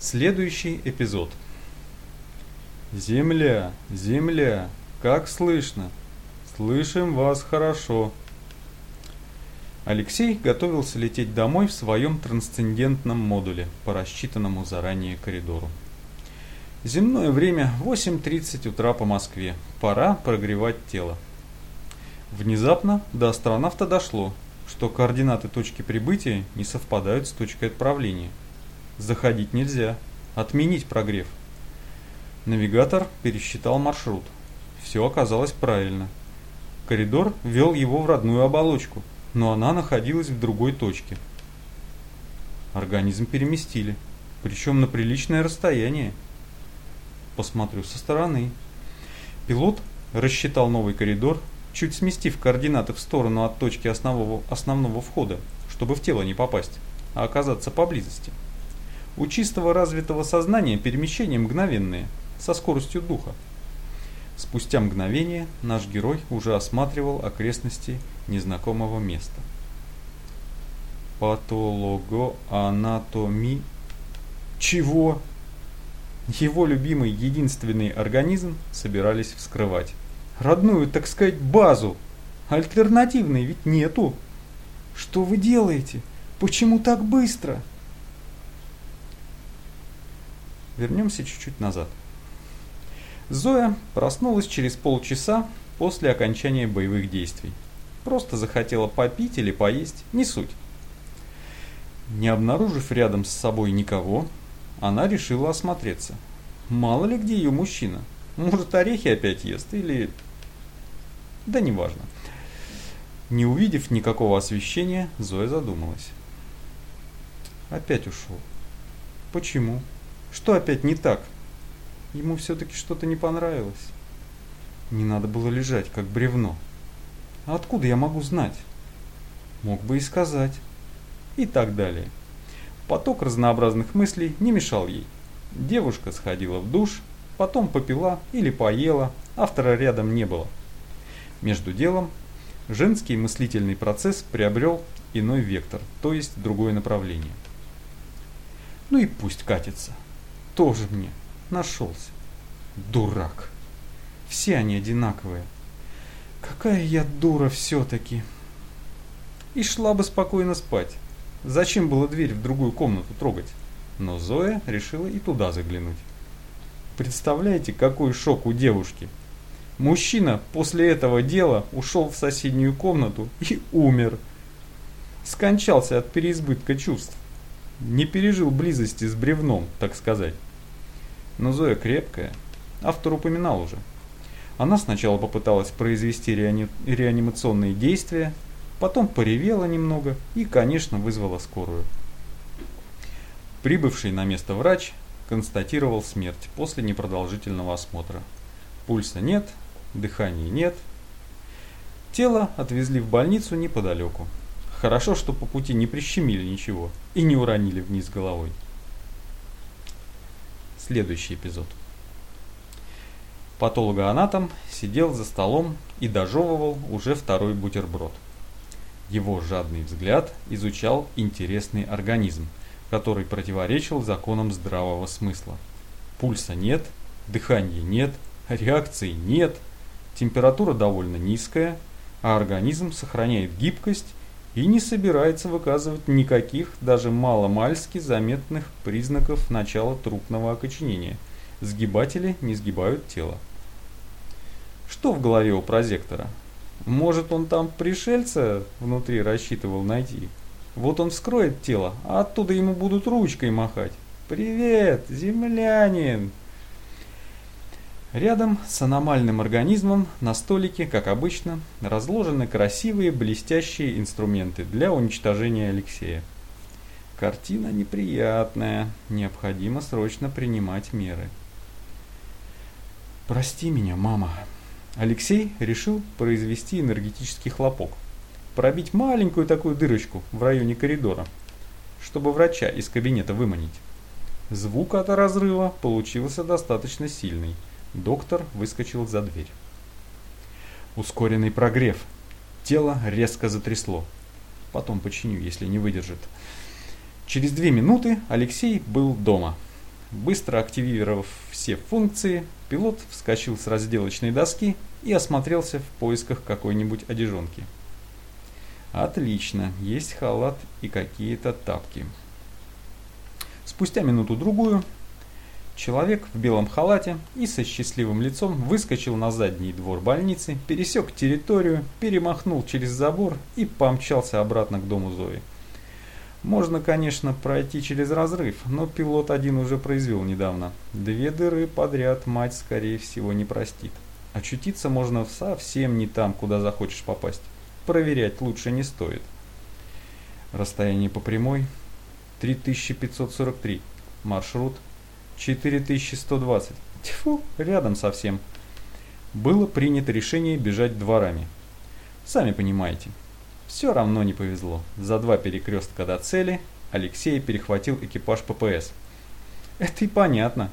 Следующий эпизод. Земля, земля, как слышно? Слышим вас хорошо. Алексей готовился лететь домой в своем трансцендентном модуле по рассчитанному заранее коридору. Земное время 8.30 утра по Москве. Пора прогревать тело. Внезапно до астронавта дошло, что координаты точки прибытия не совпадают с точкой отправления – Заходить нельзя. Отменить прогрев. Навигатор пересчитал маршрут. Все оказалось правильно. Коридор вел его в родную оболочку, но она находилась в другой точке. Организм переместили, причем на приличное расстояние. Посмотрю со стороны. Пилот рассчитал новый коридор, чуть сместив координаты в сторону от точки основного, основного входа, чтобы в тело не попасть, а оказаться поблизости. У чистого развитого сознания перемещения мгновенные, со скоростью духа. Спустя мгновение наш герой уже осматривал окрестности незнакомого места. Патологоанатоми... Чего? Его любимый единственный организм собирались вскрывать. Родную, так сказать, базу. Альтернативной ведь нету. Что вы делаете? Почему так быстро? Вернемся чуть-чуть назад. Зоя проснулась через полчаса после окончания боевых действий. Просто захотела попить или поесть, не суть. Не обнаружив рядом с собой никого, она решила осмотреться. Мало ли где ее мужчина. Может орехи опять ест или... Да неважно. Не увидев никакого освещения, Зоя задумалась. Опять ушел. Почему? Что опять не так? Ему все-таки что-то не понравилось. Не надо было лежать, как бревно. А откуда я могу знать? Мог бы и сказать. И так далее. Поток разнообразных мыслей не мешал ей. Девушка сходила в душ, потом попила или поела, автора рядом не было. Между делом, женский мыслительный процесс приобрел иной вектор, то есть другое направление. Ну и пусть катится тоже мне нашелся. Дурак. Все они одинаковые. Какая я дура все-таки. И шла бы спокойно спать. Зачем было дверь в другую комнату трогать? Но Зоя решила и туда заглянуть. Представляете, какой шок у девушки. Мужчина после этого дела ушел в соседнюю комнату и умер. Скончался от переизбытка чувств. Не пережил близости с бревном, так сказать. Но Зоя крепкая. Автор упоминал уже. Она сначала попыталась произвести реани... реанимационные действия, потом поревела немного и, конечно, вызвала скорую. Прибывший на место врач констатировал смерть после непродолжительного осмотра. Пульса нет, дыхания нет. Тело отвезли в больницу неподалеку. Хорошо, что по пути не прищемили ничего и не уронили вниз головой следующий эпизод. Патологоанатом сидел за столом и дожевывал уже второй бутерброд. Его жадный взгляд изучал интересный организм, который противоречил законам здравого смысла. Пульса нет, дыхания нет, реакции нет, температура довольно низкая, а организм сохраняет гибкость и не собирается выказывать никаких, даже маломальски заметных признаков начала трупного окоченения. Сгибатели не сгибают тело. Что в голове у прозектора? Может он там пришельца внутри рассчитывал найти? Вот он вскроет тело, а оттуда ему будут ручкой махать. «Привет, землянин!» Рядом с аномальным организмом на столике, как обычно, разложены красивые блестящие инструменты для уничтожения Алексея. Картина неприятная, необходимо срочно принимать меры. «Прости меня, мама». Алексей решил произвести энергетический хлопок. Пробить маленькую такую дырочку в районе коридора, чтобы врача из кабинета выманить. Звук от разрыва получился достаточно сильный – Доктор выскочил за дверь. Ускоренный прогрев. Тело резко затрясло. Потом починю, если не выдержит. Через две минуты Алексей был дома. Быстро активировав все функции, пилот вскочил с разделочной доски и осмотрелся в поисках какой-нибудь одежонки. Отлично, есть халат и какие-то тапки. Спустя минуту-другую человек в белом халате и со счастливым лицом выскочил на задний двор больницы, пересек территорию, перемахнул через забор и помчался обратно к дому Зои. Можно, конечно, пройти через разрыв, но пилот один уже произвел недавно. Две дыры подряд мать, скорее всего, не простит. Очутиться можно совсем не там, куда захочешь попасть. Проверять лучше не стоит. Расстояние по прямой 3543. Маршрут 4120. Тьфу, рядом совсем. Было принято решение бежать дворами. Сами понимаете. Все равно не повезло. За два перекрестка до цели Алексей перехватил экипаж ППС. Это и понятно.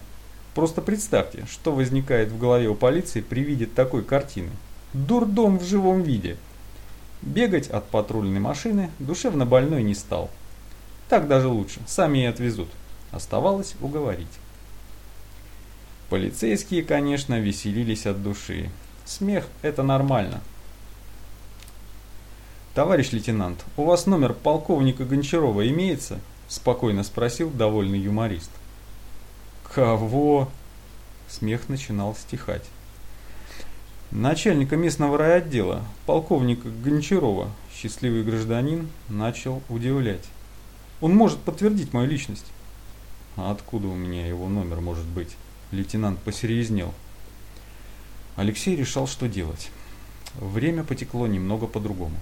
Просто представьте, что возникает в голове у полиции при виде такой картины. Дурдом в живом виде. Бегать от патрульной машины душевно больной не стал. Так даже лучше, сами и отвезут. Оставалось уговорить. Полицейские, конечно, веселились от души. Смех – это нормально. «Товарищ лейтенант, у вас номер полковника Гончарова имеется?» – спокойно спросил довольный юморист. «Кого?» Смех начинал стихать. Начальника местного райотдела, полковника Гончарова, счастливый гражданин, начал удивлять. Он может подтвердить мою личность. А откуда у меня его номер может быть? Лейтенант посерьезнел. Алексей решал, что делать. Время потекло немного по-другому.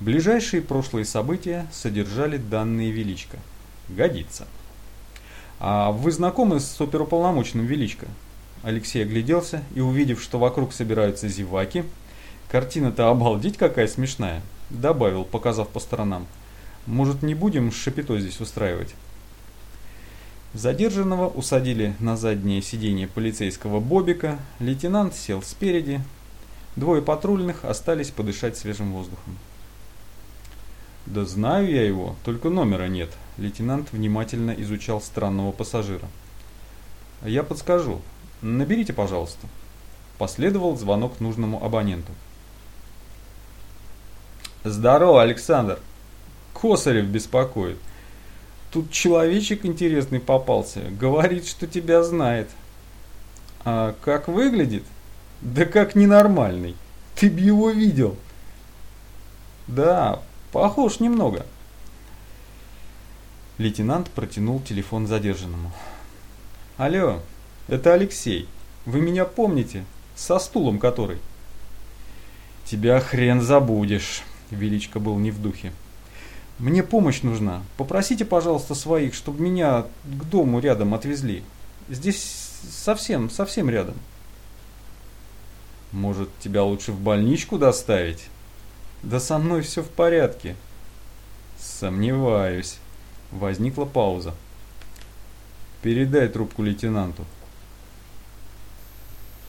Ближайшие прошлые события содержали данные Величко. Годится. А вы знакомы с оперуполномоченным Величко? Алексей огляделся и, увидев, что вокруг собираются зеваки, картина-то обалдеть какая смешная, добавил, показав по сторонам. Может, не будем шапито здесь устраивать? Задержанного усадили на заднее сиденье полицейского Бобика, лейтенант сел спереди, двое патрульных остались подышать свежим воздухом. «Да знаю я его, только номера нет», – лейтенант внимательно изучал странного пассажира. «Я подскажу. Наберите, пожалуйста». Последовал звонок нужному абоненту. «Здорово, Александр!» Косарев беспокоит. Тут человечек интересный попался. Говорит, что тебя знает. А как выглядит? Да как ненормальный. Ты б его видел. Да, похож немного. Лейтенант протянул телефон задержанному. Алло, это Алексей. Вы меня помните? Со стулом который? Тебя хрен забудешь. Величко был не в духе. Мне помощь нужна. Попросите, пожалуйста, своих, чтобы меня к дому рядом отвезли. Здесь совсем, совсем рядом. Может, тебя лучше в больничку доставить? Да со мной все в порядке. Сомневаюсь. Возникла пауза. Передай трубку лейтенанту.